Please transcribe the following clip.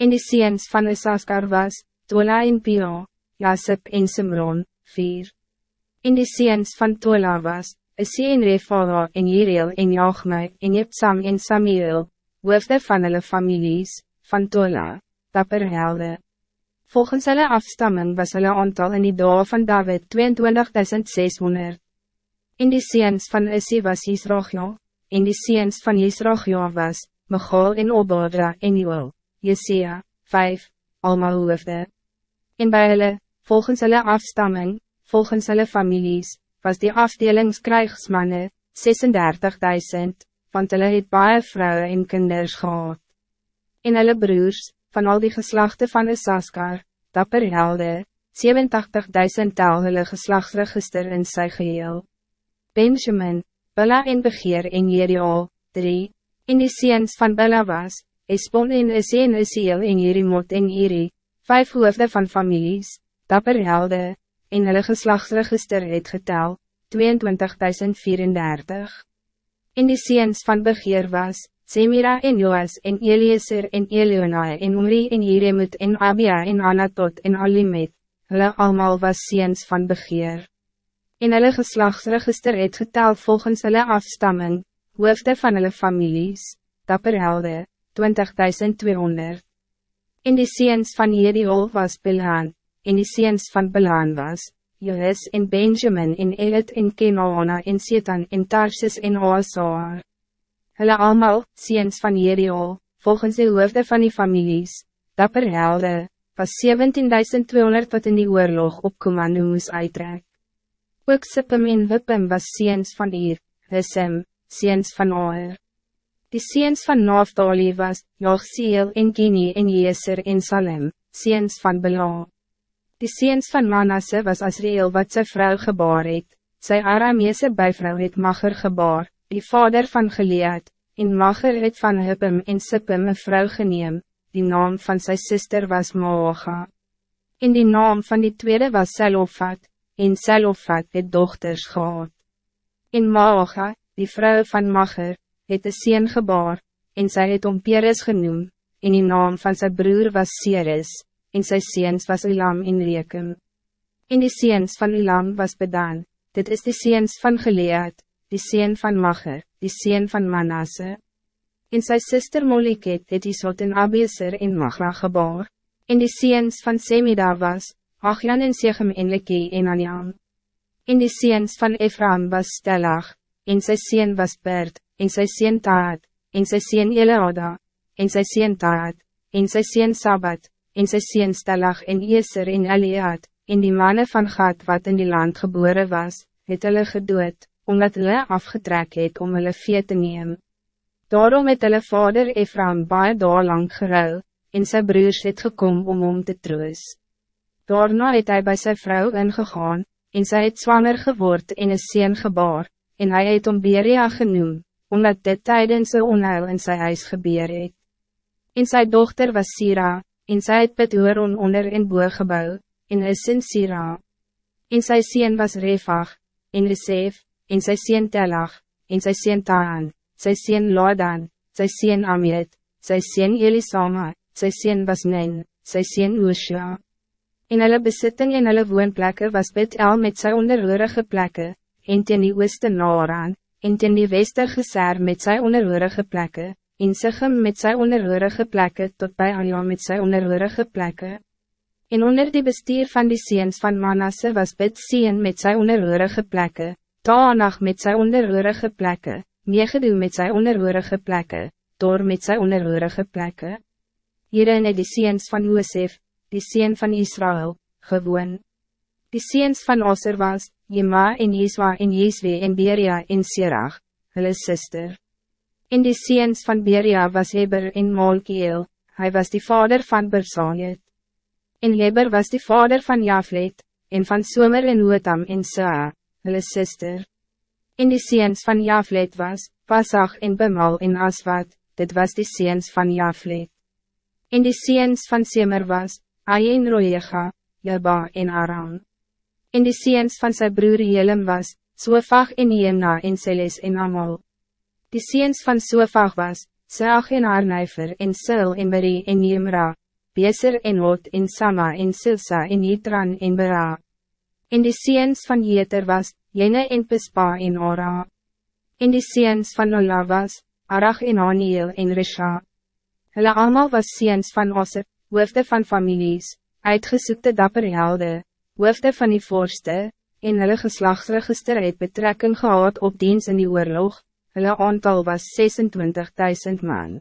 En die seens van Isaskar was, Tola en Pio, Jasip en Simron, vier. En die seens van Tola was, Isi en Refala en Jeriel en Jachme en Jepsam en Samuel, hoofde van hulle families, van Tola, dapper helde. Volgens hulle afstamming was hulle aantal in die dag van David 22.600. En die seens van Isi was Israchja, en die seens van Israchja was, Michal en Obadra en Joel, Jesia, vijf, allemaal hoofde. En bij hulle, volgens hulle afstamming, volgens hulle families, was die afdelingskrijgsmanne, 36.000, want hulle het baie vrouwen en kinders gehad. En hulle broers, van al die geslachten van Isaskar, dapper helde, 87.000 tel hulle geslachtsregister in sy geheel. Benjamin, Bella en Begeer en Jeriol, 3, en die seens van Bella was, Esbon en Isse en Isiel en Jerimot en Iri, vijf hoofde van families, dapper helde, en hulle geslachtsregister het getel, 22.034. En die seens van Begeer was, Semira en Joas en Eliezer en Elionai en Umri en Jeremut en Abia en Anatot en Alimet, hulle allemaal was seens van begeer. En hulle geslagsregister het getel volgens hulle afstamming, hoofde van hulle families, dapper helde, 20.200. En die seens van Jeriol was Bilhan, en die seens van Bilhan was, Johes en Benjamin en Elet en Kenaana en Setan en Tarsis en Oasaar. Hulle allemaal, seens van Jeriol, volgens de hoofde van die families, dapper helde, was 17.200 wat in die oorlog op commando moes uittrek. Ook Sippem en Wippem was seens van Ier, Hissem, seens van Oer. Die seens van Naftali was, Jochseel en Gini en Jeser en Salem, seens van Bela. Die seens van Manasse was Asriel wat zijn vrouw gebaar het, sy Arameese bijvrouw het Macher gebaar, die vader van Gilead, en Mager het van Hippem en Sippem een vrouw geneem, die naam van zijn zuster was Mooga. En die naam van die tweede was Selofat, en Selofat het dochters gehad. En Mooga, die vrouw van Mager, het een sien gebaar, en zij het om Peres genoem, en die naam van zijn broer was Ceres, en sy seens was Elam en Rekem. En die seens van Elam was Bedan, dit is de seens van Gilead, die sien van Macher, die sien van Manasse. En sy sister Moliket het die sot in Abeser en Magla gebaar, en die seens van Semida was, Achjan en Sechem en Leke en Anjam. En die seens van Ephraim was Stellag, en sy sien was Bert, en sy sien Taat, en sy sien Eleoda, en sy sien Taat, en sy sien Sabbat, en sy sien Stellag en Eser en Eliad, en die mannen van Gad wat in die land geboren was, het hulle gedood omdat hulle afgetrek het om hulle vee te neem. Daarom het hulle vader Ephraim baie daar lang geruil, en sy broers het gekom om hom te troos. Daarna het hy by sy vrou ingegaan, en sy het zwanger geword en een sien gebaar, en hij het om Beria genoem, omdat dit tijdens sy onheil in sy huis gebeur het. En sy dochter was Sira, en sy het Petooron onder en boog gebouw, en is in Sira. En sy sien was Refag, en Resef, en sy sien Telach, en sy sien Taan, sy sien Lodan, sy sien Amiet, sy sien Elisama, sy sien Basnen, sy sien Oosja. En hulle besitting en hulle woonplekke was Betel met sy onderhoorige plekke, en ten die ooste Naran, en ten die weste Geser met sy onderhoorige plekke, en Sigem met sy onderhoorige plekke tot bij Anja met sy onderhoorige plekke. En onder die bestuur van die seens van Manasse was Bet Sien met sy onderhoorige plekke, Taanag met zijn onderhoorige plekken, Megedoe met zijn onderhoorige plekken, Door met zijn onderhoorige plekken. Hierin het die seens van Josef, die seen van Israël, gewoon. Die seens van Osser was, Jema en Jeswa en Jeswe en Beria en Sirach, hulle sister. In die seens van Beria was Heber en Molkiel, hij was die vader van Bersalet. En Heber was die vader van Jaflet, en van Somer en Hoetam en Saa hulle sister. En die seens van Jaflet was, Pasach en Bemal en Aswat, dit was die seens van Jaflet. En die seens van Semer was, Ayen Roega, Jaba en Aram. En die seens van zijn broer Jelem was, Sofag en Jemna en Seles en Amal. Die seens van Sofag was, Saag en Arnijfer en Sil en Beri en Jemra, Beser en Lot en Sama en Silsa en Yitran en Bera. En die seens van Jeter was, Jene en Pispa en Ora. En die seens van Ola was, Arach en Aniel en Risha. Hulle allemaal was seens van Osser, hoofde van families, uitgesoekte dapper helde, hoofde van die voorste, en hulle geslachtsregister het betrekking gehad op diens in die oorlog, hulle aantal was 26.000 man.